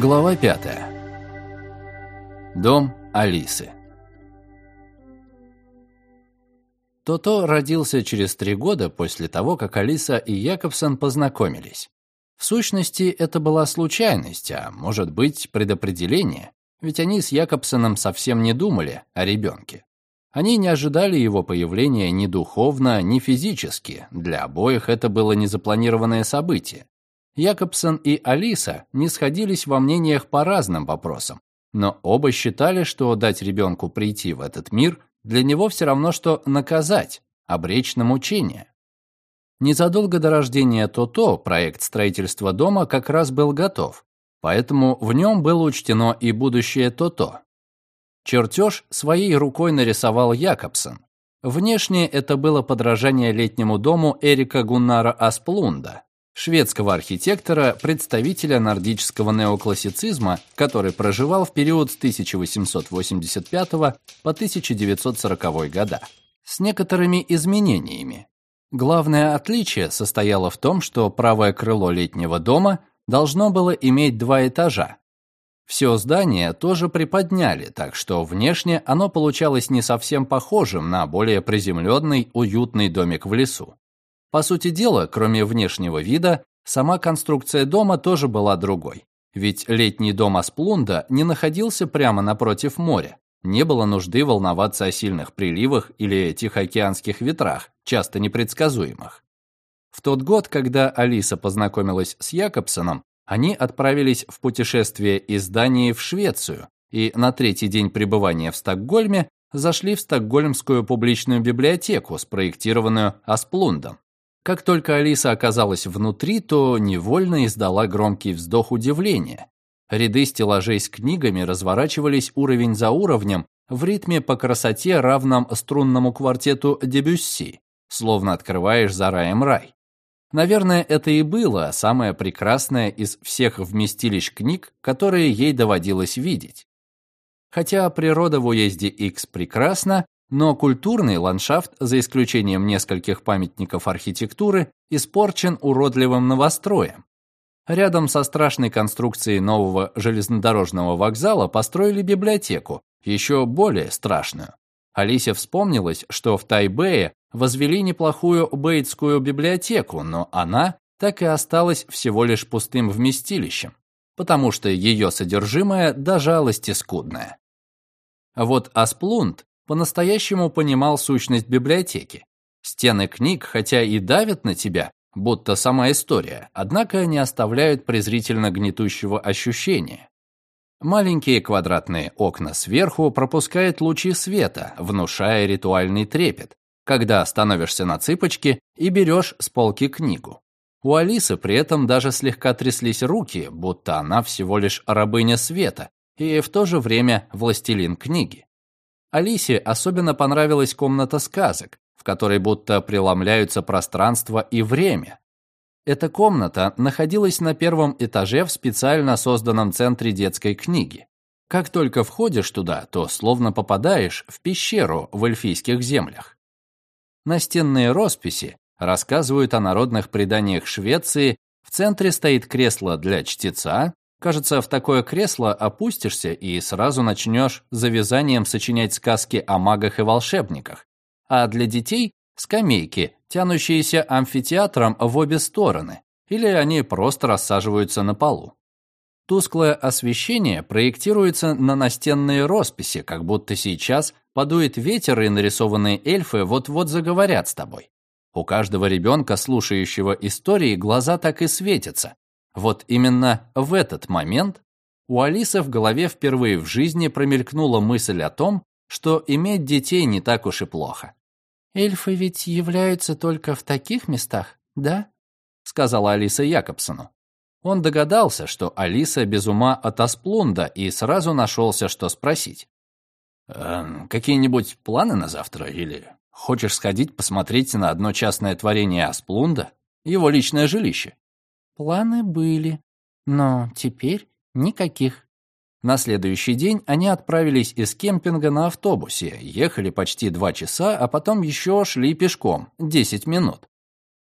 Глава пятая. Дом Алисы. Тото родился через три года после того, как Алиса и Якобсон познакомились. В сущности, это была случайность, а может быть, предопределение, ведь они с Якобсоном совсем не думали о ребенке. Они не ожидали его появления ни духовно, ни физически, для обоих это было незапланированное событие. Якобсон и Алиса не сходились во мнениях по разным вопросам, но оба считали, что дать ребенку прийти в этот мир для него все равно, что наказать, обречь на мучение. Незадолго до рождения Тото проект строительства дома как раз был готов, поэтому в нем было учтено и будущее Тото. Чертеж своей рукой нарисовал Якобсон. Внешне это было подражание летнему дому Эрика Гуннара Асплунда, шведского архитектора, представителя нордического неоклассицизма, который проживал в период с 1885 по 1940 года, с некоторыми изменениями. Главное отличие состояло в том, что правое крыло летнего дома должно было иметь два этажа. Все здание тоже приподняли, так что внешне оно получалось не совсем похожим на более приземленный, уютный домик в лесу. По сути дела, кроме внешнего вида, сама конструкция дома тоже была другой. Ведь летний дом Асплунда не находился прямо напротив моря. Не было нужды волноваться о сильных приливах или тихоокеанских ветрах, часто непредсказуемых. В тот год, когда Алиса познакомилась с Якобсоном, они отправились в путешествие из Дании в Швецию и на третий день пребывания в Стокгольме зашли в Стокгольмскую публичную библиотеку, спроектированную Асплундом. Как только Алиса оказалась внутри, то невольно издала громкий вздох удивления. Ряды стеллажей с книгами разворачивались уровень за уровнем в ритме по красоте, равном струнному квартету Дебюсси, словно открываешь за раем рай. Наверное, это и было самое прекрасное из всех вместилищ книг, которые ей доводилось видеть. Хотя природа в уезде X прекрасна, но культурный ландшафт, за исключением нескольких памятников архитектуры, испорчен уродливым новостроем. Рядом со страшной конструкцией нового железнодорожного вокзала построили библиотеку, еще более страшную. Алисе вспомнилось, что в Тайбэе возвели неплохую бейтскую библиотеку, но она так и осталась всего лишь пустым вместилищем, потому что ее содержимое до жалости скудное. Вот Асплунд по-настоящему понимал сущность библиотеки. Стены книг, хотя и давят на тебя, будто сама история, однако не оставляют презрительно гнетущего ощущения. Маленькие квадратные окна сверху пропускают лучи света, внушая ритуальный трепет, когда становишься на цыпочки и берешь с полки книгу. У Алисы при этом даже слегка тряслись руки, будто она всего лишь рабыня света и в то же время властелин книги. Алисе особенно понравилась комната сказок, в которой будто преломляются пространство и время. Эта комната находилась на первом этаже в специально созданном центре детской книги. Как только входишь туда, то словно попадаешь в пещеру в эльфийских землях. Настенные росписи рассказывают о народных преданиях Швеции, в центре стоит кресло для чтеца, Кажется, в такое кресло опустишься и сразу начнешь за вязанием сочинять сказки о магах и волшебниках. А для детей – скамейки, тянущиеся амфитеатром в обе стороны, или они просто рассаживаются на полу. Тусклое освещение проектируется на настенные росписи, как будто сейчас подует ветер, и нарисованные эльфы вот-вот заговорят с тобой. У каждого ребенка, слушающего истории, глаза так и светятся, вот именно в этот момент у Алисы в голове впервые в жизни промелькнула мысль о том, что иметь детей не так уж и плохо. «Эльфы ведь являются только в таких местах, да?» сказала Алиса Якобсону. Он догадался, что Алиса без ума от Асплунда и сразу нашелся, что спросить. «Э, «Какие-нибудь планы на завтра? Или хочешь сходить посмотреть на одно частное творение Асплунда? Его личное жилище?» Планы были, но теперь никаких. На следующий день они отправились из кемпинга на автобусе, ехали почти два часа, а потом еще шли пешком 10 минут.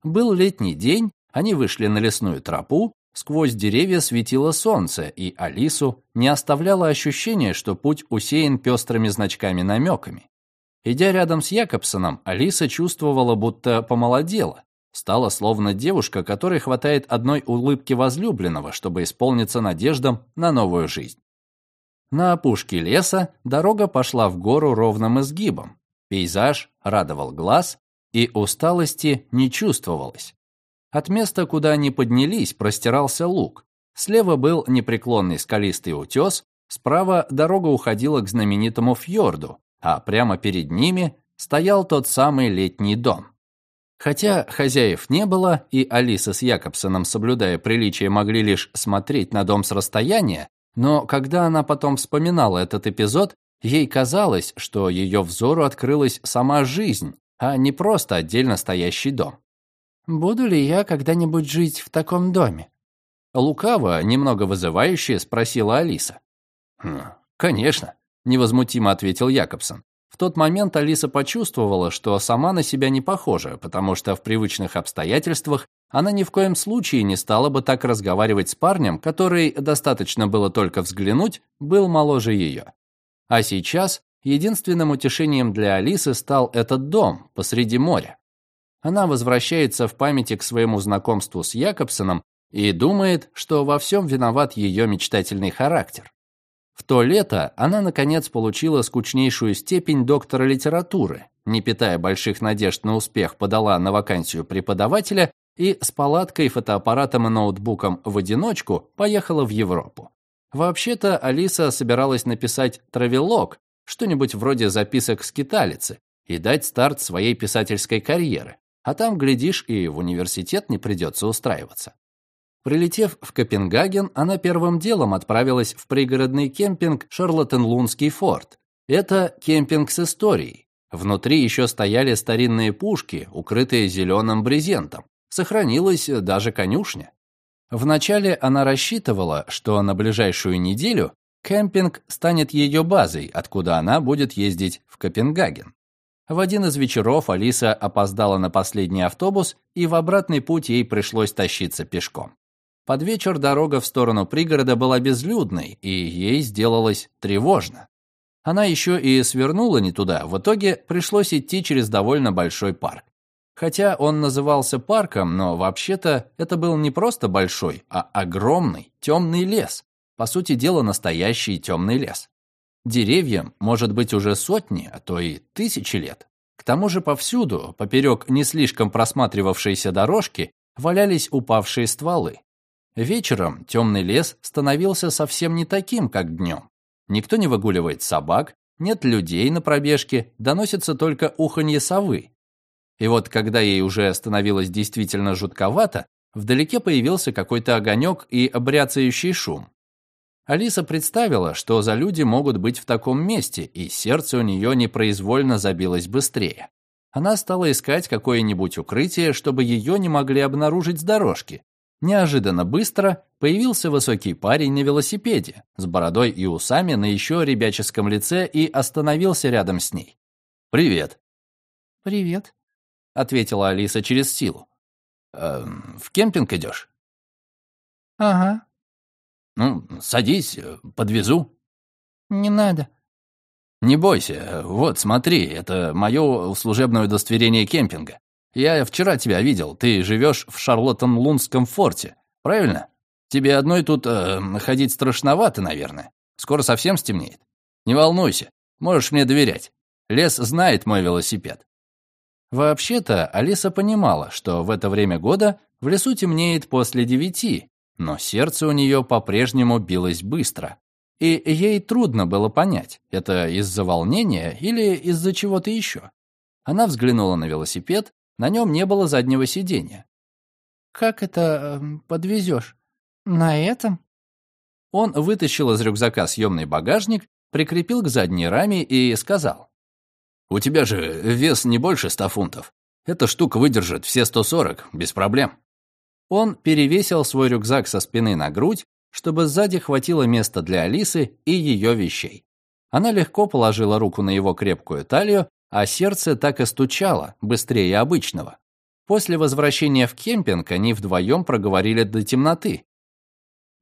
Был летний день, они вышли на лесную тропу, сквозь деревья светило солнце, и Алису не оставляло ощущение, что путь усеян пестрыми значками-намеками. Идя рядом с Якобсоном, Алиса чувствовала, будто помолодела, стала словно девушка, которой хватает одной улыбки возлюбленного, чтобы исполниться надеждам на новую жизнь. На опушке леса дорога пошла в гору ровным изгибом. Пейзаж радовал глаз, и усталости не чувствовалось. От места, куда они поднялись, простирался луг. Слева был непреклонный скалистый утес, справа дорога уходила к знаменитому фьорду, а прямо перед ними стоял тот самый летний дом. Хотя хозяев не было, и Алиса с Якобсоном, соблюдая приличие, могли лишь смотреть на дом с расстояния, но когда она потом вспоминала этот эпизод, ей казалось, что ее взору открылась сама жизнь, а не просто отдельно стоящий дом. «Буду ли я когда-нибудь жить в таком доме?» Лукаво, немного вызывающе, спросила Алиса. «Хм, «Конечно», — невозмутимо ответил Якобсон. В тот момент Алиса почувствовала, что сама на себя не похожа, потому что в привычных обстоятельствах она ни в коем случае не стала бы так разговаривать с парнем, который, достаточно было только взглянуть, был моложе ее. А сейчас единственным утешением для Алисы стал этот дом посреди моря. Она возвращается в памяти к своему знакомству с Якобсоном и думает, что во всем виноват ее мечтательный характер. В то лето она, наконец, получила скучнейшую степень доктора литературы, не питая больших надежд на успех, подала на вакансию преподавателя и с палаткой, фотоаппаратом и ноутбуком в одиночку поехала в Европу. Вообще-то Алиса собиралась написать травелог, что-нибудь вроде записок скиталицы, и дать старт своей писательской карьеры. А там, глядишь, и в университет не придется устраиваться. Прилетев в Копенгаген, она первым делом отправилась в пригородный кемпинг Шарлоттенлундский форт. Это кемпинг с историей. Внутри еще стояли старинные пушки, укрытые зеленым брезентом. Сохранилась даже конюшня. Вначале она рассчитывала, что на ближайшую неделю кемпинг станет ее базой, откуда она будет ездить в Копенгаген. В один из вечеров Алиса опоздала на последний автобус, и в обратный путь ей пришлось тащиться пешком. Под вечер дорога в сторону пригорода была безлюдной, и ей сделалось тревожно. Она еще и свернула не туда, в итоге пришлось идти через довольно большой парк. Хотя он назывался парком, но вообще-то это был не просто большой, а огромный темный лес. По сути дела, настоящий темный лес. Деревьям может быть уже сотни, а то и тысячи лет. К тому же повсюду, поперек не слишком просматривавшейся дорожки, валялись упавшие стволы. Вечером темный лес становился совсем не таким, как днем. Никто не выгуливает собак, нет людей на пробежке, доносится только уханье совы. И вот когда ей уже становилось действительно жутковато, вдалеке появился какой-то огонек и обряцающий шум. Алиса представила, что за люди могут быть в таком месте, и сердце у нее непроизвольно забилось быстрее. Она стала искать какое-нибудь укрытие, чтобы ее не могли обнаружить с дорожки, Неожиданно быстро появился высокий парень на велосипеде с бородой и усами на еще ребяческом лице и остановился рядом с ней. «Привет». «Привет», — ответила Алиса через силу. «Э, «В кемпинг идешь?» «Ага». «Ну, садись, подвезу». «Не надо». «Не бойся. Вот, смотри, это мое служебное удостоверение кемпинга. Я вчера тебя видел. Ты живешь в Шарлоттен-Лунском форте, правильно? Тебе одной тут э, ходить страшновато, наверное. Скоро совсем стемнеет. Не волнуйся, можешь мне доверять. Лес знает мой велосипед. Вообще-то Алиса понимала, что в это время года в лесу темнеет после девяти, но сердце у нее по-прежнему билось быстро. И ей трудно было понять, это из-за волнения или из-за чего-то еще. Она взглянула на велосипед на нем не было заднего сиденья. «Как это э, подвезешь? На этом?» Он вытащил из рюкзака съемный багажник, прикрепил к задней раме и сказал. «У тебя же вес не больше ста фунтов. Эта штука выдержит все 140, без проблем». Он перевесил свой рюкзак со спины на грудь, чтобы сзади хватило места для Алисы и ее вещей. Она легко положила руку на его крепкую талию а сердце так и стучало, быстрее обычного. После возвращения в кемпинг они вдвоем проговорили до темноты.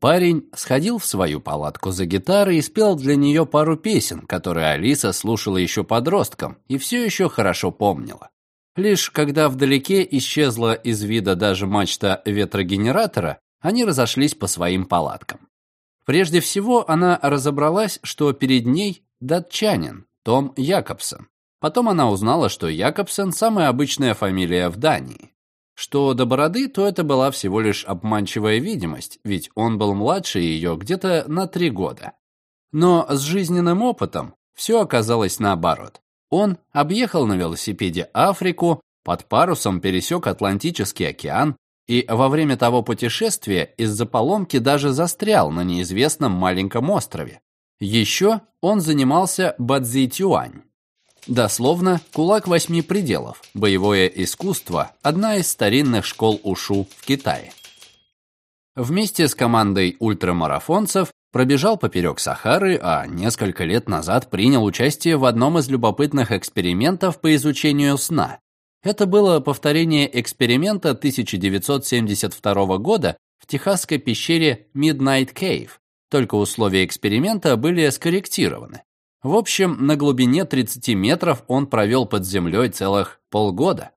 Парень сходил в свою палатку за гитарой и спел для нее пару песен, которые Алиса слушала еще подростком и все еще хорошо помнила. Лишь когда вдалеке исчезла из вида даже мачта ветрогенератора, они разошлись по своим палаткам. Прежде всего, она разобралась, что перед ней датчанин Том Якобсон. Потом она узнала, что Якобсон – самая обычная фамилия в Дании. Что до бороды, то это была всего лишь обманчивая видимость, ведь он был младше ее где-то на три года. Но с жизненным опытом все оказалось наоборот. Он объехал на велосипеде Африку, под парусом пересек Атлантический океан и во время того путешествия из-за поломки даже застрял на неизвестном маленьком острове. Еще он занимался бадзи-тюань, Дословно, кулак восьми пределов, боевое искусство, одна из старинных школ ушу в Китае. Вместе с командой ультрамарафонцев пробежал поперек Сахары, а несколько лет назад принял участие в одном из любопытных экспериментов по изучению сна. Это было повторение эксперимента 1972 года в техасской пещере Midnight Cave, только условия эксперимента были скорректированы. В общем, на глубине 30 метров он провел под землей целых полгода.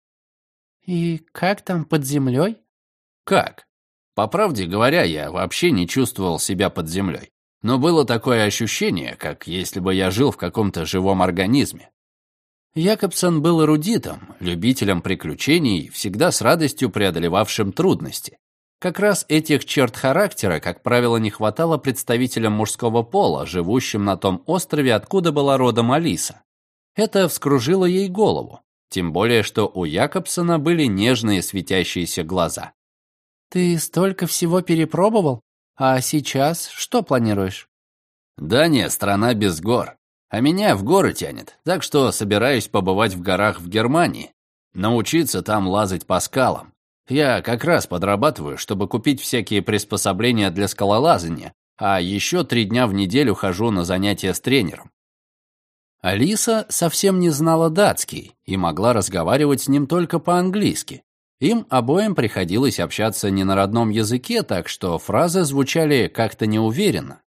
«И как там под землей?» «Как? По правде говоря, я вообще не чувствовал себя под землей. Но было такое ощущение, как если бы я жил в каком-то живом организме. Якобсон был эрудитом, любителем приключений, всегда с радостью преодолевавшим трудности. Как раз этих черт характера, как правило, не хватало представителям мужского пола, живущим на том острове, откуда была родом Алиса. Это вскружило ей голову, тем более, что у Якобсона были нежные светящиеся глаза. «Ты столько всего перепробовал? А сейчас что планируешь?» «Да не, страна без гор. А меня в горы тянет, так что собираюсь побывать в горах в Германии, научиться там лазать по скалам. Я как раз подрабатываю, чтобы купить всякие приспособления для скалолазания, а еще три дня в неделю хожу на занятия с тренером. Алиса совсем не знала датский и могла разговаривать с ним только по-английски. Им обоим приходилось общаться не на родном языке, так что фразы звучали как-то неуверенно.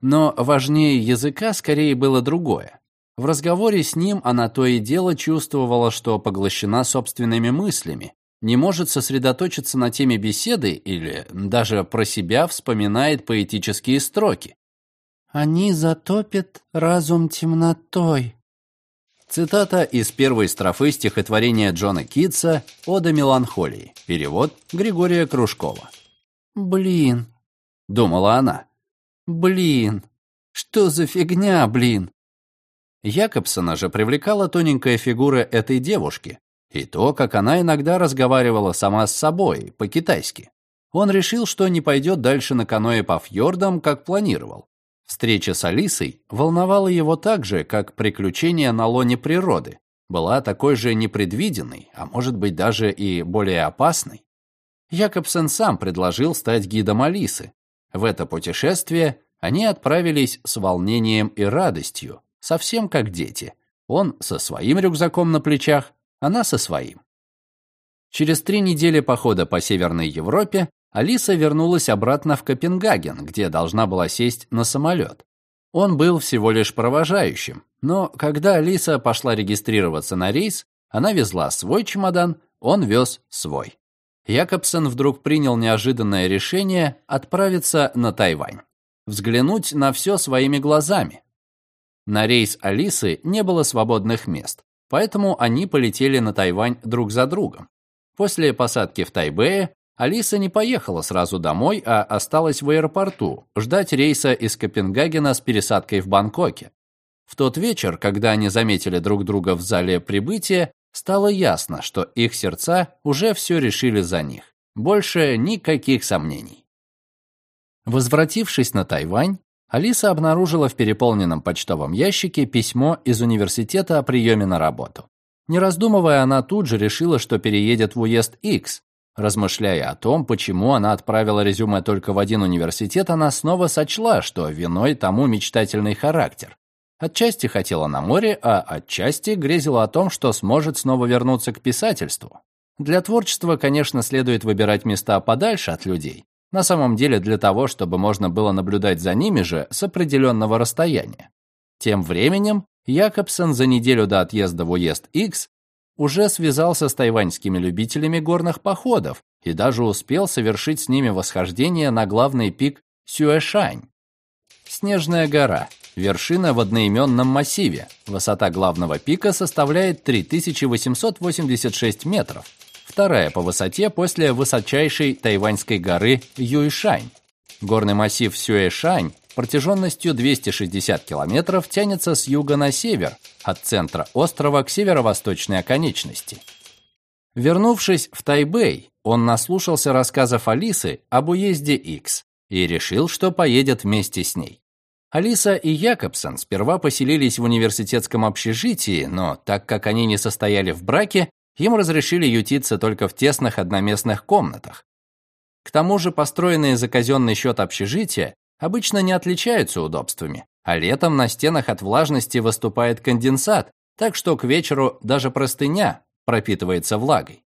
Но важнее языка скорее было другое. В разговоре с ним она то и дело чувствовала, что поглощена собственными мыслями, не может сосредоточиться на теме беседы или даже про себя вспоминает поэтические строки. «Они затопят разум темнотой». Цитата из первой строфы стихотворения Джона Китса «Ода меланхолии». Перевод Григория Кружкова. «Блин», — думала она. «Блин, что за фигня, блин?» Якобсона же привлекала тоненькая фигура этой девушки, и то, как она иногда разговаривала сама с собой, по-китайски. Он решил, что не пойдет дальше на каноэ по фьордам, как планировал. Встреча с Алисой волновала его так же, как приключение на лоне природы. Была такой же непредвиденной, а может быть даже и более опасной. Якобсен сам предложил стать гидом Алисы. В это путешествие они отправились с волнением и радостью, совсем как дети. Он со своим рюкзаком на плечах, она со своим. Через три недели похода по Северной Европе Алиса вернулась обратно в Копенгаген, где должна была сесть на самолет. Он был всего лишь провожающим, но когда Алиса пошла регистрироваться на рейс, она везла свой чемодан, он вез свой. Якобсен вдруг принял неожиданное решение отправиться на Тайвань. Взглянуть на все своими глазами. На рейс Алисы не было свободных мест. Поэтому они полетели на Тайвань друг за другом. После посадки в Тайбэе Алиса не поехала сразу домой, а осталась в аэропорту ждать рейса из Копенгагена с пересадкой в Бангкоке. В тот вечер, когда они заметили друг друга в зале прибытия, стало ясно, что их сердца уже все решили за них. Больше никаких сомнений. Возвратившись на Тайвань, Алиса обнаружила в переполненном почтовом ящике письмо из университета о приеме на работу. Не раздумывая, она тут же решила, что переедет в уезд X. Размышляя о том, почему она отправила резюме только в один университет, она снова сочла, что виной тому мечтательный характер. Отчасти хотела на море, а отчасти грезила о том, что сможет снова вернуться к писательству. Для творчества, конечно, следует выбирать места подальше от людей, На самом деле для того, чтобы можно было наблюдать за ними же с определенного расстояния. Тем временем Якобсон за неделю до отъезда в уезд X уже связался с тайваньскими любителями горных походов и даже успел совершить с ними восхождение на главный пик Сюэшань. Снежная гора, вершина в одноименном массиве. Высота главного пика составляет 3886 метров, вторая по высоте после высочайшей тайваньской горы Юйшань. Горный массив Сюэшань протяженностью 260 километров тянется с юга на север, от центра острова к северо-восточной оконечности. Вернувшись в Тайбэй, он наслушался рассказов Алисы об уезде X и решил, что поедет вместе с ней. Алиса и Якобсон сперва поселились в университетском общежитии, но так как они не состояли в браке, им разрешили ютиться только в тесных одноместных комнатах. К тому же построенные за казенный счет общежития обычно не отличаются удобствами, а летом на стенах от влажности выступает конденсат, так что к вечеру даже простыня пропитывается влагой.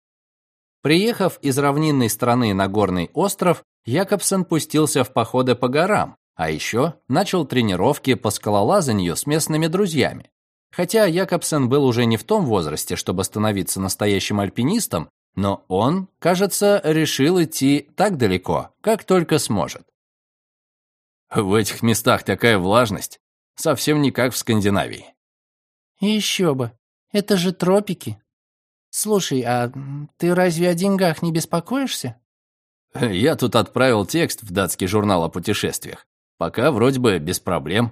Приехав из равнинной страны на горный остров, Якобсон пустился в походы по горам, а еще начал тренировки по скалолазанию с местными друзьями. Хотя Якобсон был уже не в том возрасте, чтобы становиться настоящим альпинистом, но он, кажется, решил идти так далеко, как только сможет. В этих местах такая влажность, совсем не как в Скандинавии. Еще бы, это же тропики. Слушай, а ты разве о деньгах не беспокоишься? Я тут отправил текст в датский журнал о путешествиях. Пока вроде бы без проблем.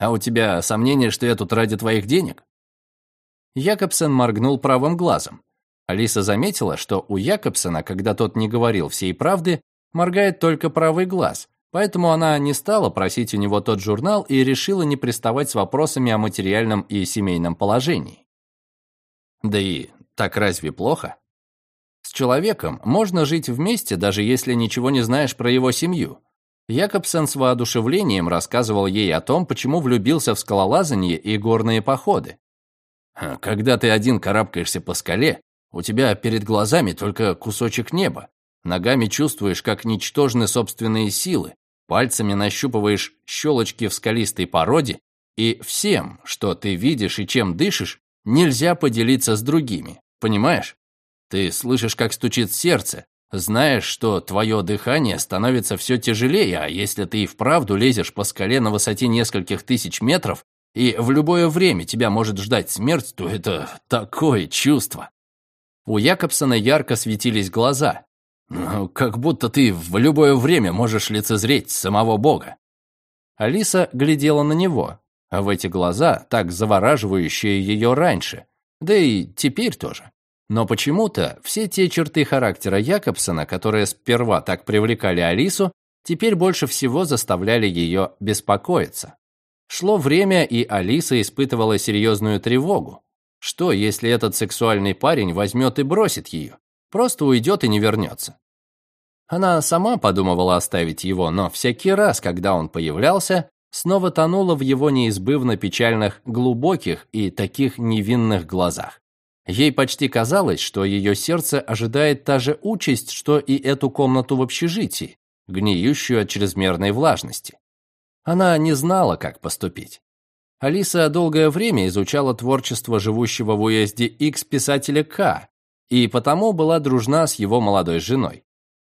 А у тебя сомнения, что я тут ради твоих денег? Якобсон моргнул правым глазом. Алиса заметила, что у Якобсона, когда тот не говорил всей правды, моргает только правый глаз, поэтому она не стала просить у него тот журнал и решила не приставать с вопросами о материальном и семейном положении. Да и так разве плохо? С человеком можно жить вместе, даже если ничего не знаешь про его семью. Якобсон с воодушевлением рассказывал ей о том, почему влюбился в скалолазание и горные походы. Когда ты один карабкаешься по скале, у тебя перед глазами только кусочек неба. Ногами чувствуешь, как ничтожны собственные силы, пальцами нащупываешь щелочки в скалистой породе, и всем, что ты видишь и чем дышишь, нельзя поделиться с другими, понимаешь? Ты слышишь, как стучит сердце, знаешь, что твое дыхание становится все тяжелее, а если ты и вправду лезешь по скале на высоте нескольких тысяч метров, и в любое время тебя может ждать смерть, то это такое чувство. У Якобсона ярко светились глаза. Ну, как будто ты в любое время можешь лицезреть самого Бога. Алиса глядела на него, а в эти глаза, так завораживающие ее раньше, да и теперь тоже. Но почему-то все те черты характера Якобсона, которые сперва так привлекали Алису, теперь больше всего заставляли ее беспокоиться. Шло время, и Алиса испытывала серьезную тревогу. Что, если этот сексуальный парень возьмет и бросит ее? Просто уйдет и не вернется. Она сама подумывала оставить его, но всякий раз, когда он появлялся, снова тонула в его неизбывно печальных, глубоких и таких невинных глазах. Ей почти казалось, что ее сердце ожидает та же участь, что и эту комнату в общежитии, гниющую от чрезмерной влажности. Она не знала, как поступить. Алиса долгое время изучала творчество живущего в уезде X писателя К, и потому была дружна с его молодой женой.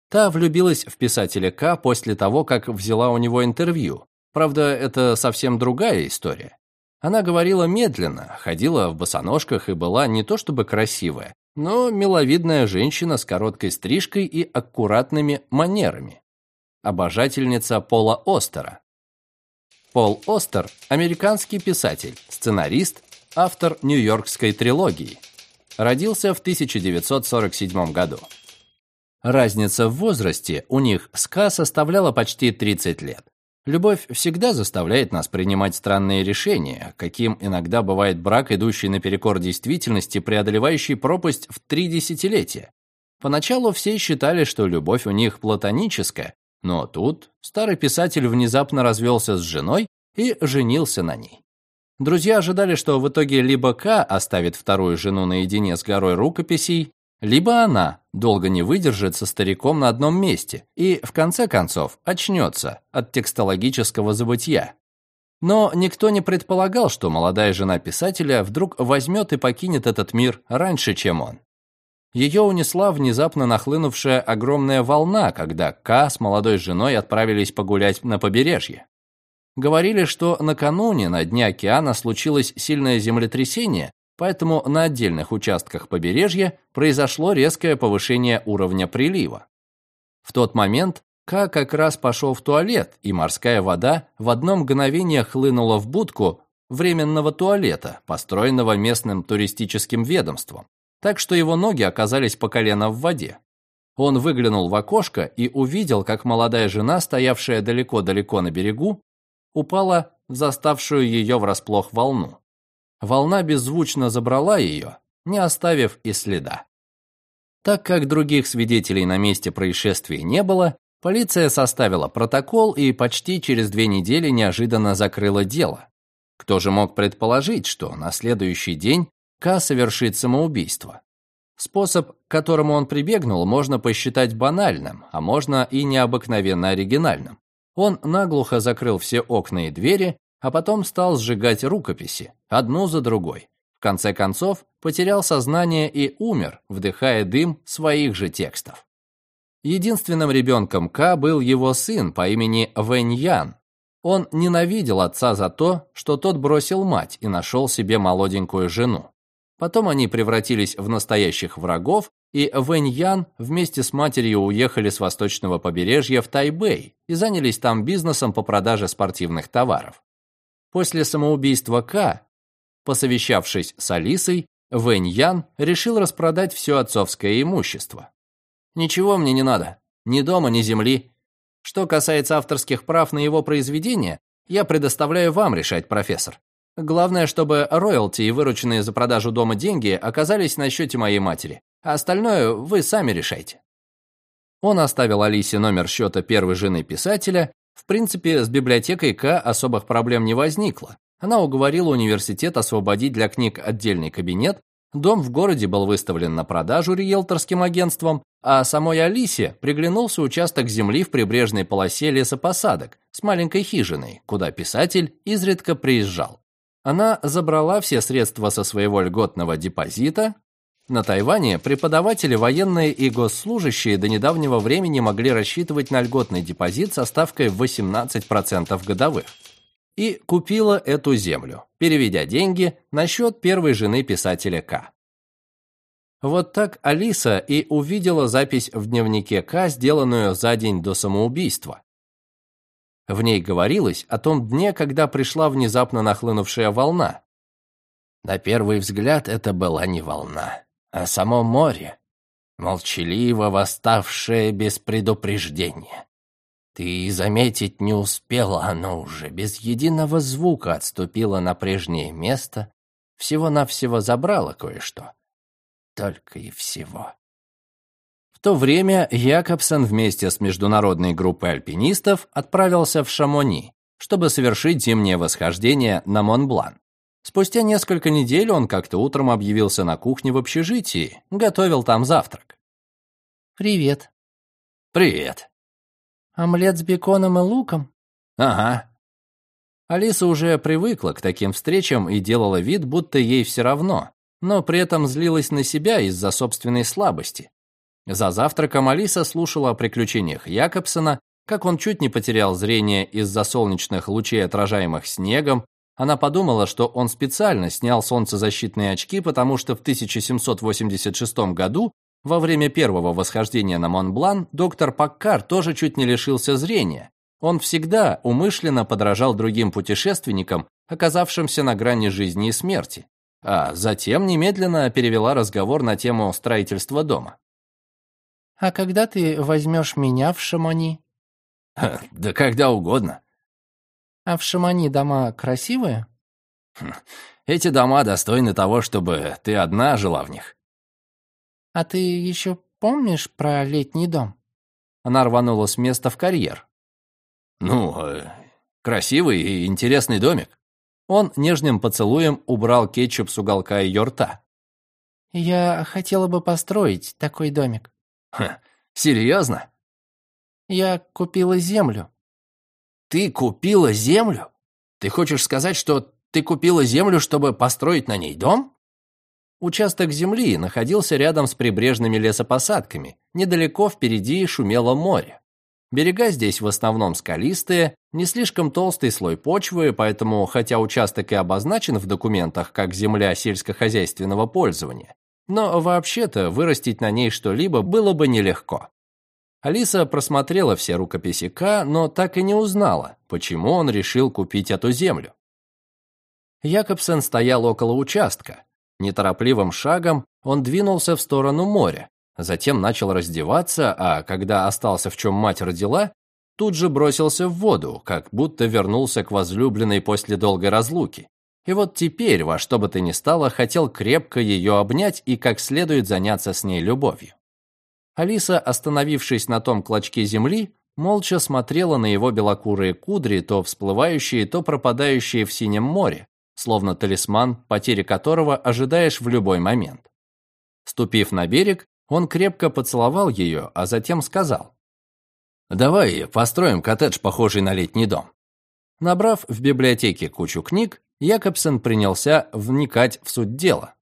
Та влюбилась в писателя К после того, как взяла у него интервью. Правда, это совсем другая история. Она говорила медленно, ходила в босоножках и была не то чтобы красивая, но миловидная женщина с короткой стрижкой и аккуратными манерами. Обожательница Пола Остера. Пол Остер – американский писатель, сценарист, автор нью-йоркской трилогии. Родился в 1947 году. Разница в возрасте у них с Ка составляла почти 30 лет. Любовь всегда заставляет нас принимать странные решения, каким иногда бывает брак, идущий наперекор действительности, преодолевающий пропасть в три десятилетия. Поначалу все считали, что любовь у них платоническая, но тут старый писатель внезапно развелся с женой и женился на ней. Друзья ожидали, что в итоге либо К оставит вторую жену наедине с горой рукописей, Либо она долго не выдержит со стариком на одном месте и, в конце концов, очнется от текстологического забытия. Но никто не предполагал, что молодая жена писателя вдруг возьмет и покинет этот мир раньше, чем он. Ее унесла внезапно нахлынувшая огромная волна, когда К с молодой женой отправились погулять на побережье. Говорили, что накануне на дне океана случилось сильное землетрясение, поэтому на отдельных участках побережья произошло резкое повышение уровня прилива. В тот момент К как раз пошел в туалет, и морская вода в одно мгновение хлынула в будку временного туалета, построенного местным туристическим ведомством так что его ноги оказались по колено в воде. Он выглянул в окошко и увидел, как молодая жена, стоявшая далеко-далеко на берегу, упала в заставшую ее врасплох волну. Волна беззвучно забрала ее, не оставив и следа. Так как других свидетелей на месте происшествия не было, полиция составила протокол и почти через две недели неожиданно закрыла дело. Кто же мог предположить, что на следующий день к совершит самоубийство. Способ, к которому он прибегнул, можно посчитать банальным, а можно и необыкновенно оригинальным. Он наглухо закрыл все окна и двери, а потом стал сжигать рукописи, одну за другой. В конце концов, потерял сознание и умер, вдыхая дым своих же текстов. Единственным ребенком К был его сын по имени Вэнь Ян. Он ненавидел отца за то, что тот бросил мать и нашел себе молоденькую жену. Потом они превратились в настоящих врагов, и Вэнь Ян вместе с матерью уехали с восточного побережья в Тайбэй и занялись там бизнесом по продаже спортивных товаров. После самоубийства К, посовещавшись с Алисой, Вэнь Ян решил распродать все отцовское имущество. «Ничего мне не надо. Ни дома, ни земли. Что касается авторских прав на его произведения, я предоставляю вам решать, профессор. Главное, чтобы роялти и вырученные за продажу дома деньги оказались на счете моей матери. А остальное вы сами решайте. Он оставил Алисе номер счета первой жены писателя. В принципе, с библиотекой К особых проблем не возникло. Она уговорила университет освободить для книг отдельный кабинет, дом в городе был выставлен на продажу риэлторским агентством, а самой Алисе приглянулся участок земли в прибрежной полосе лесопосадок с маленькой хижиной, куда писатель изредка приезжал. Она забрала все средства со своего льготного депозита. На Тайване преподаватели, военные и госслужащие до недавнего времени могли рассчитывать на льготный депозит со ставкой в 18% годовых. И купила эту землю, переведя деньги на счет первой жены писателя К. Вот так Алиса и увидела запись в дневнике К, сделанную за день до самоубийства. В ней говорилось о том дне, когда пришла внезапно нахлынувшая волна. На первый взгляд это была не волна, а само море, молчаливо восставшее без предупреждения. Ты заметить не успела оно уже, без единого звука отступило на прежнее место, всего-навсего забрало кое-что. Только и всего то время Якобсен вместе с международной группой альпинистов отправился в Шамони, чтобы совершить зимнее восхождение на Монблан. Спустя несколько недель он как-то утром объявился на кухне в общежитии, готовил там завтрак. «Привет». «Привет». «Омлет с беконом и луком?» «Ага». Алиса уже привыкла к таким встречам и делала вид, будто ей все равно, но при этом злилась на себя из-за собственной слабости. За завтраком Алиса слушала о приключениях Якобсона, как он чуть не потерял зрение из-за солнечных лучей, отражаемых снегом. Она подумала, что он специально снял солнцезащитные очки, потому что в 1786 году, во время первого восхождения на Монблан, доктор Паккар тоже чуть не лишился зрения. Он всегда умышленно подражал другим путешественникам, оказавшимся на грани жизни и смерти. А затем немедленно перевела разговор на тему строительства дома. «А когда ты возьмешь меня в Шамани?» «Да когда угодно». «А в Шамани дома красивые?» хм, «Эти дома достойны того, чтобы ты одна жила в них». «А ты еще помнишь про летний дом?» Она рванула с места в карьер. «Ну, э, красивый и интересный домик». Он нежным поцелуем убрал кетчуп с уголка ее рта. Я хотела бы построить такой домик. Ха, серьезно? Я купила землю. Ты купила землю? Ты хочешь сказать, что ты купила землю, чтобы построить на ней дом? Участок земли находился рядом с прибрежными лесопосадками. Недалеко впереди шумело море. Берега здесь в основном скалистые, не слишком толстый слой почвы, поэтому, хотя участок и обозначен в документах как земля сельскохозяйственного пользования, но вообще-то вырастить на ней что-либо было бы нелегко. Алиса просмотрела все рукописи К, но так и не узнала, почему он решил купить эту землю. Якобсен стоял около участка. Неторопливым шагом он двинулся в сторону моря, затем начал раздеваться, а когда остался в чем мать родила, тут же бросился в воду, как будто вернулся к возлюбленной после долгой разлуки. И вот теперь, во что бы то ни стало, хотел крепко ее обнять и как следует заняться с ней любовью. Алиса, остановившись на том клочке земли, молча смотрела на его белокурые кудри, то всплывающие, то пропадающие в синем море, словно талисман, потери которого ожидаешь в любой момент. Ступив на берег, он крепко поцеловал ее, а затем сказал. «Давай построим коттедж, похожий на летний дом». Набрав в библиотеке кучу книг, Якобсен принялся вникать в суть дела.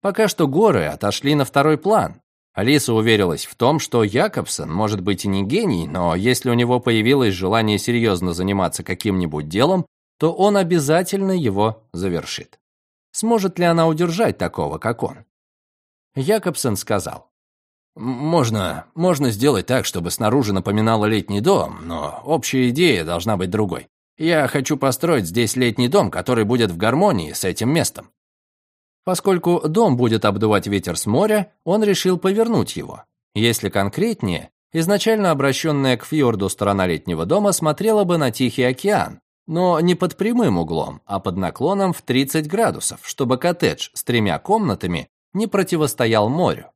Пока что горы отошли на второй план, Алиса уверилась в том, что Якобсон может быть и не гений, но если у него появилось желание серьезно заниматься каким-нибудь делом, то он обязательно его завершит. Сможет ли она удержать такого, как он? Якобсон сказал. «Можно, можно сделать так, чтобы снаружи напоминало летний дом, но общая идея должна быть другой. Я хочу построить здесь летний дом, который будет в гармонии с этим местом. Поскольку дом будет обдувать ветер с моря, он решил повернуть его. Если конкретнее, изначально обращенная к фьорду сторона летнего дома смотрела бы на Тихий океан, но не под прямым углом, а под наклоном в 30 градусов, чтобы коттедж с тремя комнатами не противостоял морю.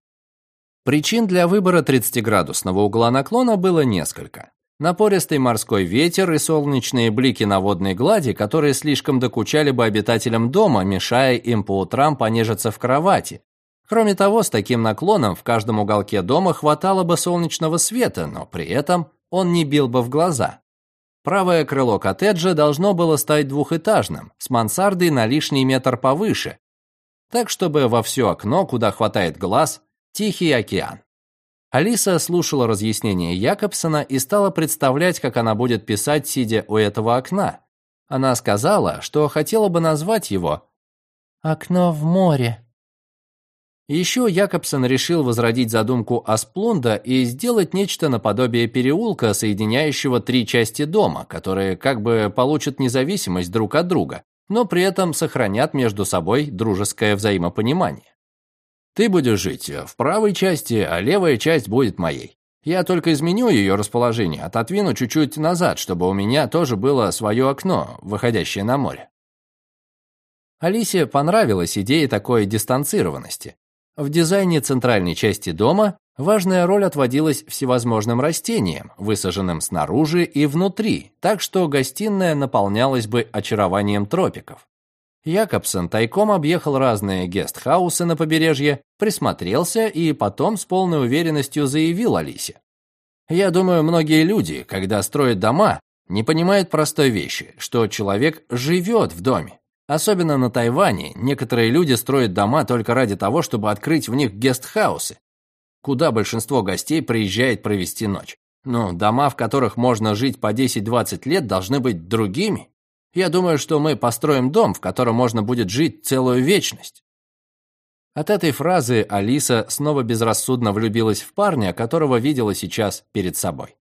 Причин для выбора 30-градусного угла наклона было несколько. Напористый морской ветер и солнечные блики на водной глади, которые слишком докучали бы обитателям дома, мешая им по утрам понежиться в кровати. Кроме того, с таким наклоном в каждом уголке дома хватало бы солнечного света, но при этом он не бил бы в глаза. Правое крыло коттеджа должно было стать двухэтажным, с мансардой на лишний метр повыше, так чтобы во все окно, куда хватает глаз, Тихий океан. Алиса слушала разъяснения Якобсона и стала представлять, как она будет писать, сидя у этого окна. Она сказала, что хотела бы назвать его «Окно в море». Еще Якобсон решил возродить задумку Асплунда и сделать нечто наподобие переулка, соединяющего три части дома, которые как бы получат независимость друг от друга, но при этом сохранят между собой дружеское взаимопонимание. Ты будешь жить в правой части, а левая часть будет моей. Я только изменю ее расположение, отодвину чуть-чуть назад, чтобы у меня тоже было свое окно, выходящее на море. Алисе понравилась идея такой дистанцированности. В дизайне центральной части дома важная роль отводилась всевозможным растениям, высаженным снаружи и внутри, так что гостиная наполнялась бы очарованием тропиков. Якобсон тайком объехал разные гестхаусы на побережье, присмотрелся и потом с полной уверенностью заявил Алисе. «Я думаю, многие люди, когда строят дома, не понимают простой вещи, что человек живет в доме. Особенно на Тайване некоторые люди строят дома только ради того, чтобы открыть в них гестхаусы, куда большинство гостей приезжает провести ночь. Но дома, в которых можно жить по 10-20 лет, должны быть другими. Я думаю, что мы построим дом, в котором можно будет жить целую вечность». От этой фразы Алиса снова безрассудно влюбилась в парня, которого видела сейчас перед собой.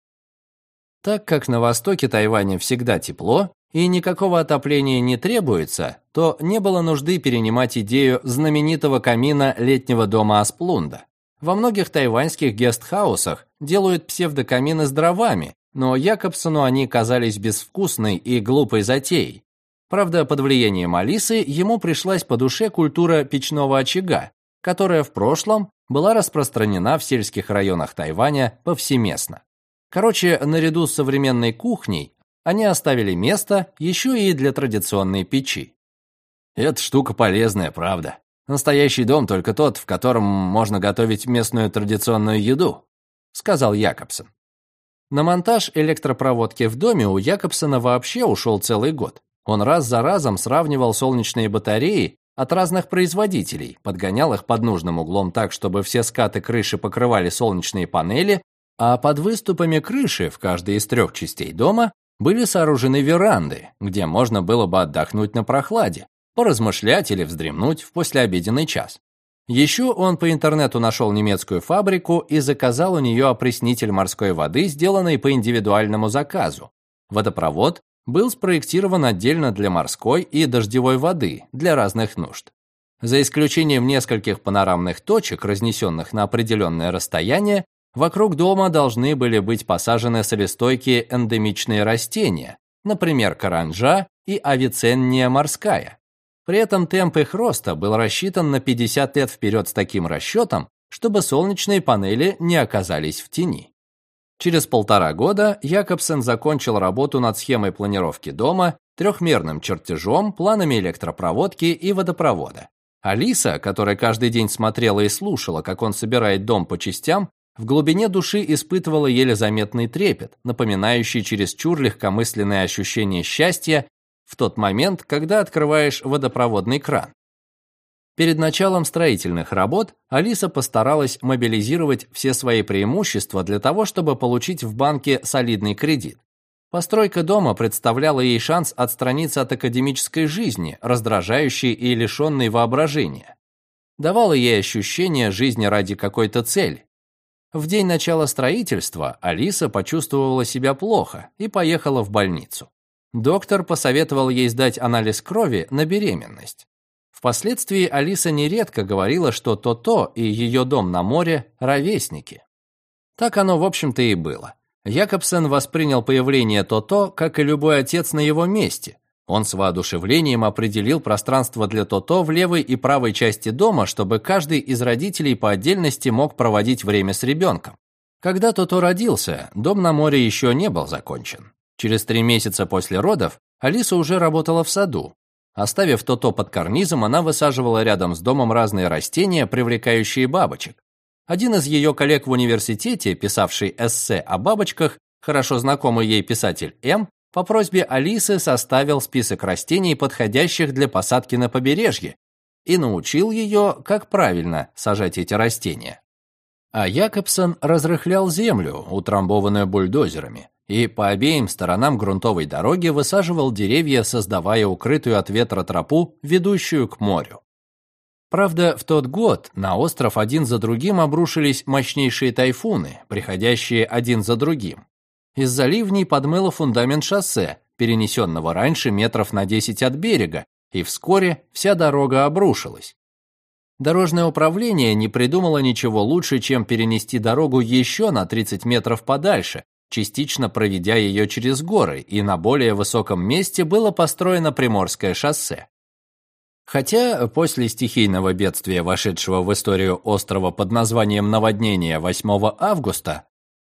Так как на востоке Тайваня всегда тепло и никакого отопления не требуется, то не было нужды перенимать идею знаменитого камина летнего дома Асплунда. Во многих тайваньских гестхаусах делают псевдокамины с дровами, но Якобсону они казались безвкусной и глупой затеей. Правда, под влиянием Алисы ему пришлась по душе культура печного очага, которая в прошлом была распространена в сельских районах Тайваня повсеместно. Короче, наряду с современной кухней они оставили место еще и для традиционной печи. «Эта штука полезная, правда», Настоящий дом только тот, в котором можно готовить местную традиционную еду», — сказал Якобсон. На монтаж электропроводки в доме у Якобсона вообще ушел целый год. Он раз за разом сравнивал солнечные батареи от разных производителей, подгонял их под нужным углом так, чтобы все скаты крыши покрывали солнечные панели, а под выступами крыши в каждой из трех частей дома были сооружены веранды, где можно было бы отдохнуть на прохладе, поразмышлять или вздремнуть в послеобеденный час. Еще он по интернету нашел немецкую фабрику и заказал у нее опреснитель морской воды, сделанный по индивидуальному заказу. Водопровод был спроектирован отдельно для морской и дождевой воды для разных нужд. За исключением нескольких панорамных точек, разнесенных на определенное расстояние, вокруг дома должны были быть посажены солистойкие эндемичные растения, например, каранжа и авиценния морская. При этом темп их роста был рассчитан на 50 лет вперед с таким расчетом, чтобы солнечные панели не оказались в тени. Через полтора года Якобсен закончил работу над схемой планировки дома, трехмерным чертежом, планами электропроводки и водопровода. Алиса, которая каждый день смотрела и слушала, как он собирает дом по частям, в глубине души испытывала еле заметный трепет, напоминающий чересчур легкомысленное ощущение счастья в тот момент, когда открываешь водопроводный кран. Перед началом строительных работ Алиса постаралась мобилизировать все свои преимущества для того, чтобы получить в банке солидный кредит. Постройка дома представляла ей шанс отстраниться от академической жизни, раздражающей и лишенной воображения. Давала ей ощущение жизни ради какой-то цели. В день начала строительства Алиса почувствовала себя плохо и поехала в больницу. Доктор посоветовал ей сдать анализ крови на беременность. Впоследствии Алиса нередко говорила, что То-То и ее дом на море – ровесники. Так оно, в общем-то, и было. Якобсен воспринял появление То-То, как и любой отец на его месте. Он с воодушевлением определил пространство для То-То в левой и правой части дома, чтобы каждый из родителей по отдельности мог проводить время с ребенком. Когда То-То родился, дом на море еще не был закончен. Через три месяца после родов Алиса уже работала в саду. Оставив то-то под карнизом, она высаживала рядом с домом разные растения, привлекающие бабочек. Один из ее коллег в университете, писавший эссе о бабочках, хорошо знакомый ей писатель М, по просьбе Алисы составил список растений, подходящих для посадки на побережье, и научил ее, как правильно сажать эти растения. А Якобсон разрыхлял землю, утрамбованную бульдозерами и по обеим сторонам грунтовой дороги высаживал деревья, создавая укрытую от ветра тропу, ведущую к морю. Правда, в тот год на остров один за другим обрушились мощнейшие тайфуны, приходящие один за другим. Из-за ливней подмыло фундамент шоссе, перенесенного раньше метров на 10 от берега, и вскоре вся дорога обрушилась. Дорожное управление не придумало ничего лучше, чем перенести дорогу еще на 30 метров подальше, частично проведя ее через горы, и на более высоком месте было построено Приморское шоссе. Хотя после стихийного бедствия, вошедшего в историю острова под названием наводнение 8 августа,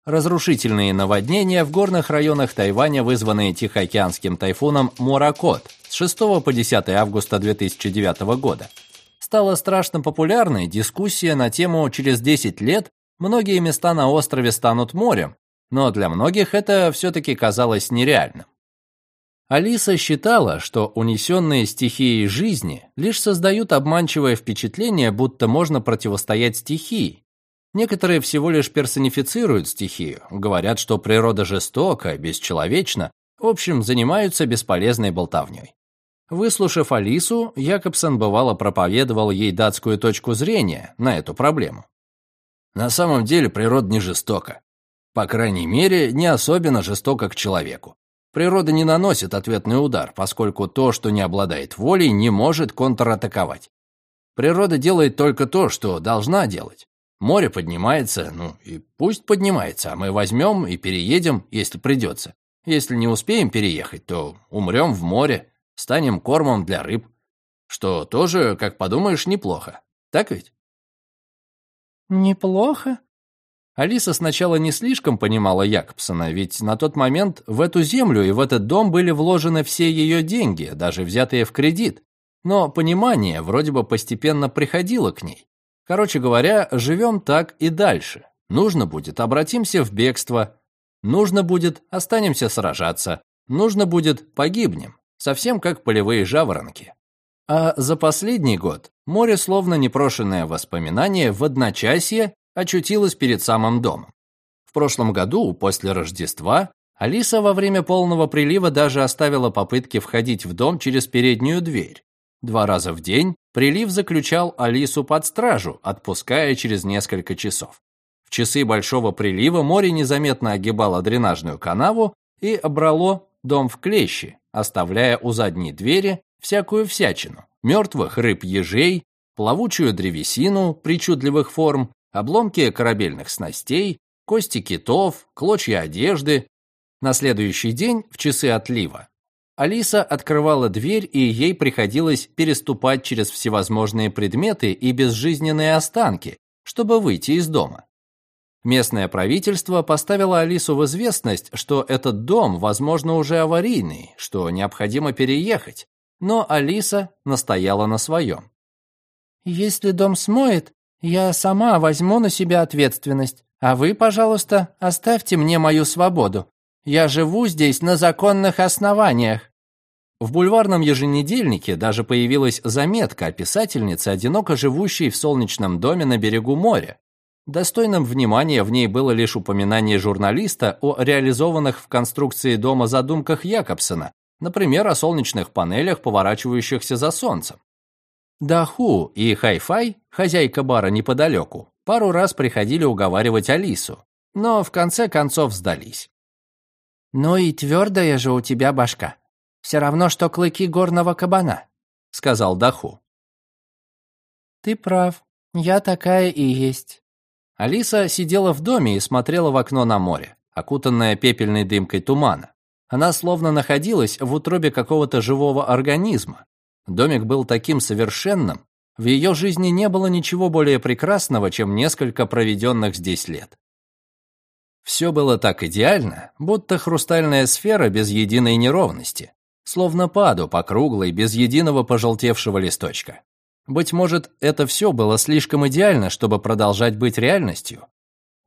разрушительные наводнения в горных районах Тайваня, вызванные Тихоокеанским тайфуном Муракот с 6 по 10 августа 2009 года, стала страшно популярной дискуссия на тему «Через 10 лет многие места на острове станут морем, но для многих это все-таки казалось нереальным. Алиса считала, что унесенные стихией жизни лишь создают обманчивое впечатление, будто можно противостоять стихии. Некоторые всего лишь персонифицируют стихию, говорят, что природа жестока, бесчеловечна, в общем, занимаются бесполезной болтовней. Выслушав Алису, Якобсон бывало проповедовал ей датскую точку зрения на эту проблему. На самом деле природа не жестока. По крайней мере, не особенно жестоко к человеку. Природа не наносит ответный удар, поскольку то, что не обладает волей, не может контратаковать. Природа делает только то, что должна делать. Море поднимается, ну и пусть поднимается, а мы возьмем и переедем, если придется. Если не успеем переехать, то умрем в море, станем кормом для рыб. Что тоже, как подумаешь, неплохо. Так ведь? Неплохо? Алиса сначала не слишком понимала Якобсона, ведь на тот момент в эту землю и в этот дом были вложены все ее деньги, даже взятые в кредит. Но понимание вроде бы постепенно приходило к ней. Короче говоря, живем так и дальше. Нужно будет, обратимся в бегство. Нужно будет, останемся сражаться. Нужно будет, погибнем. Совсем как полевые жаворонки. А за последний год море, словно непрошенное воспоминание, в одночасье очутилось перед самым домом. В прошлом году, после Рождества, Алиса во время полного прилива даже оставила попытки входить в дом через переднюю дверь. Два раза в день прилив заключал Алису под стражу, отпуская через несколько часов. В часы большого прилива море незаметно огибало дренажную канаву и брало дом в клещи, оставляя у задней двери всякую всячину, мертвых рыб-ежей, плавучую древесину причудливых форм, обломки корабельных снастей, кости китов, клочья одежды, на следующий день, в часы отлива, Алиса открывала дверь, и ей приходилось переступать через всевозможные предметы и безжизненные останки, чтобы выйти из дома. Местное правительство поставило Алису в известность, что этот дом, возможно, уже аварийный, что необходимо переехать, но Алиса настояла на своем. «Если дом смоет, я сама возьму на себя ответственность, а вы, пожалуйста, оставьте мне мою свободу. Я живу здесь на законных основаниях». В бульварном еженедельнике даже появилась заметка о писательнице, одиноко живущей в солнечном доме на берегу моря. Достойным внимания в ней было лишь упоминание журналиста о реализованных в конструкции дома задумках Якобсона, например, о солнечных панелях, поворачивающихся за солнцем. Даху и Хай-Фай, хозяйка бара неподалеку, пару раз приходили уговаривать Алису, но в конце концов сдались. «Ну и твердая же у тебя башка. Все равно, что клыки горного кабана», — сказал Даху. «Ты прав. Я такая и есть». Алиса сидела в доме и смотрела в окно на море, окутанное пепельной дымкой тумана. Она словно находилась в утробе какого-то живого организма. Домик был таким совершенным, в ее жизни не было ничего более прекрасного, чем несколько проведенных здесь лет. Все было так идеально, будто хрустальная сфера без единой неровности, словно паду по круглой, без единого пожелтевшего листочка. Быть может, это все было слишком идеально, чтобы продолжать быть реальностью.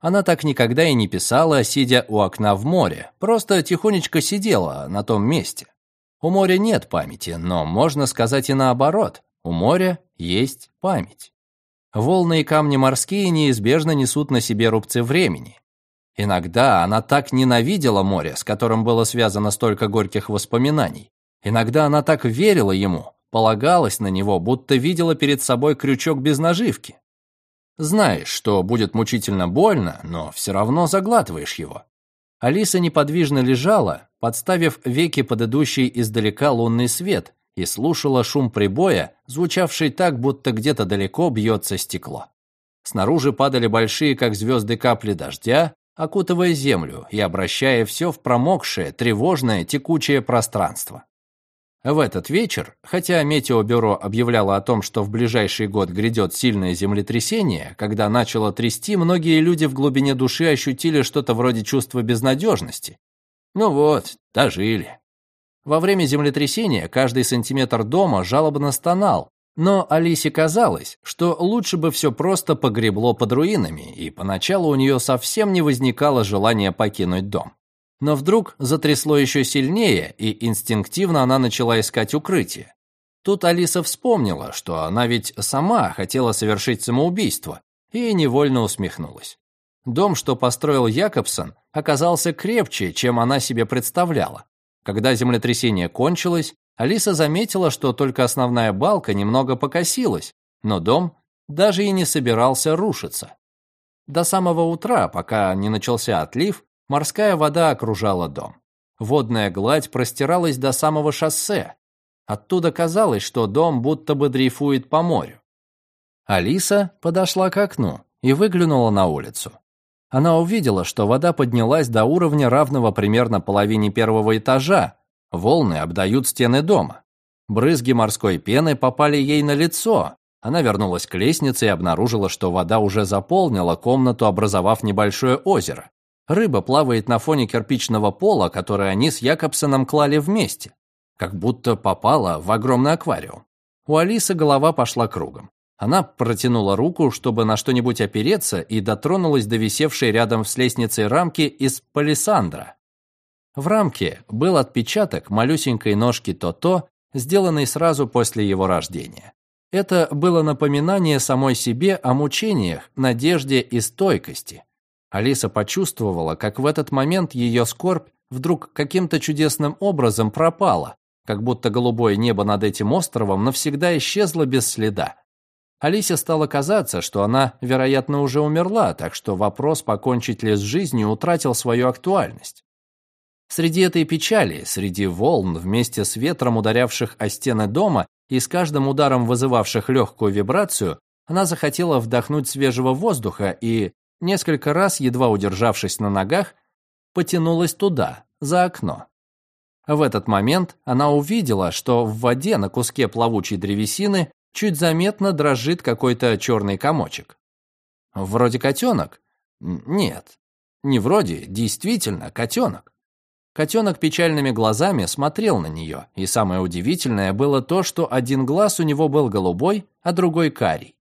Она так никогда и не писала, сидя у окна в море, просто тихонечко сидела на том месте. У моря нет памяти, но можно сказать и наоборот. У моря есть память. Волны и камни морские неизбежно несут на себе рубцы времени. Иногда она так ненавидела море, с которым было связано столько горьких воспоминаний. Иногда она так верила ему, полагалась на него, будто видела перед собой крючок без наживки. Знаешь, что будет мучительно больно, но все равно заглатываешь его. Алиса неподвижно лежала, подставив веки под идущий издалека лунный свет, и слушала шум прибоя, звучавший так, будто где-то далеко бьется стекло. Снаружи падали большие, как звезды, капли дождя, окутывая землю и обращая все в промокшее, тревожное, текучее пространство. В этот вечер, хотя метеобюро объявляло о том, что в ближайший год грядет сильное землетрясение, когда начало трясти, многие люди в глубине души ощутили что-то вроде чувства безнадежности. Ну вот, дожили. Во время землетрясения каждый сантиметр дома жалобно стонал, но Алисе казалось, что лучше бы все просто погребло под руинами, и поначалу у нее совсем не возникало желания покинуть дом. Но вдруг затрясло еще сильнее, и инстинктивно она начала искать укрытие. Тут Алиса вспомнила, что она ведь сама хотела совершить самоубийство, и невольно усмехнулась. Дом, что построил Якобсон, оказался крепче, чем она себе представляла. Когда землетрясение кончилось, Алиса заметила, что только основная балка немного покосилась, но дом даже и не собирался рушиться. До самого утра, пока не начался отлив, морская вода окружала дом. Водная гладь простиралась до самого шоссе. Оттуда казалось, что дом будто бы дрейфует по морю. Алиса подошла к окну и выглянула на улицу. Она увидела, что вода поднялась до уровня равного примерно половине первого этажа, Волны обдают стены дома. Брызги морской пены попали ей на лицо. Она вернулась к лестнице и обнаружила, что вода уже заполнила комнату, образовав небольшое озеро. Рыба плавает на фоне кирпичного пола, который они с Якобсоном клали вместе, как будто попала в огромный аквариум. У Алисы голова пошла кругом. Она протянула руку, чтобы на что-нибудь опереться, и дотронулась до висевшей рядом с лестницей рамки из палисандра. В рамке был отпечаток малюсенькой ножки То-То, сделанный сразу после его рождения. Это было напоминание самой себе о мучениях, надежде и стойкости. Алиса почувствовала, как в этот момент ее скорбь вдруг каким-то чудесным образом пропала, как будто голубое небо над этим островом навсегда исчезло без следа. Алисе стало казаться, что она, вероятно, уже умерла, так что вопрос, покончить ли с жизнью, утратил свою актуальность. Среди этой печали, среди волн, вместе с ветром, ударявших о стены дома и с каждым ударом вызывавших легкую вибрацию, она захотела вдохнуть свежего воздуха и, несколько раз, едва удержавшись на ногах, потянулась туда, за окно. В этот момент она увидела, что в воде на куске плавучей древесины чуть заметно дрожит какой-то черный комочек. Вроде котенок? Нет, не вроде, действительно котенок. Котенок печальными глазами смотрел на нее, и самое удивительное было то, что один глаз у него был голубой, а другой карий.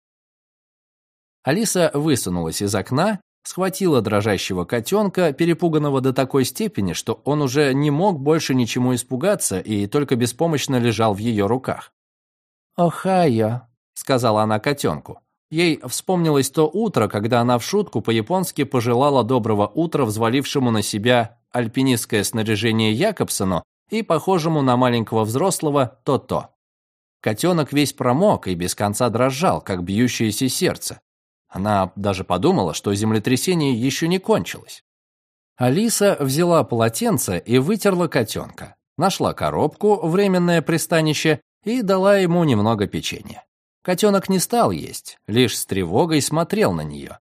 Алиса высунулась из окна, схватила дрожащего котенка, перепуганного до такой степени, что он уже не мог больше ничему испугаться и только беспомощно лежал в ее руках. «Охайо», — сказала она котенку. Ей вспомнилось то утро, когда она в шутку по-японски пожелала доброго утра взвалившему на себя альпинистское снаряжение Якобсону и похожему на маленького взрослого То-То. Котенок весь промок и без конца дрожал, как бьющееся сердце. Она даже подумала, что землетрясение еще не кончилось. Алиса взяла полотенце и вытерла котенка. Нашла коробку, временное пристанище, и дала ему немного печенья. Котенок не стал есть, лишь с тревогой смотрел на нее.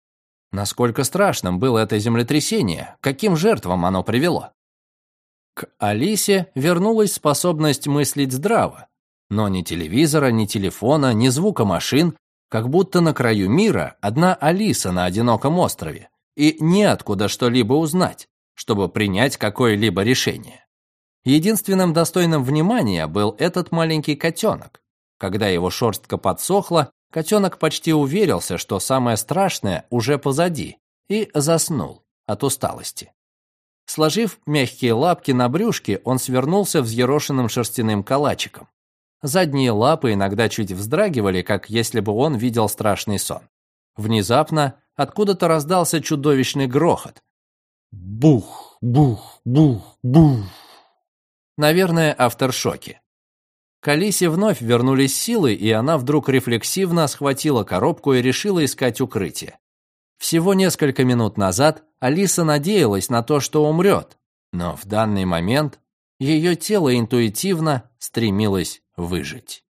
Насколько страшным было это землетрясение, каким жертвам оно привело? К Алисе вернулась способность мыслить здраво, но ни телевизора, ни телефона, ни звука машин, как будто на краю мира одна Алиса на одиноком острове, и неоткуда что-либо узнать, чтобы принять какое-либо решение. Единственным достойным внимания был этот маленький котенок. Когда его шерстка подсохла, котенок почти уверился, что самое страшное уже позади, и заснул от усталости. Сложив мягкие лапки на брюшке, он свернулся взъерошенным шерстяным калачиком. Задние лапы иногда чуть вздрагивали, как если бы он видел страшный сон. Внезапно откуда-то раздался чудовищный грохот. Бух, бух, бух, бух. Наверное, авторшоки. К Алисе вновь вернулись силы, и она вдруг рефлексивно схватила коробку и решила искать укрытие. Всего несколько минут назад Алиса надеялась на то, что умрет, но в данный момент ее тело интуитивно стремилось выжить.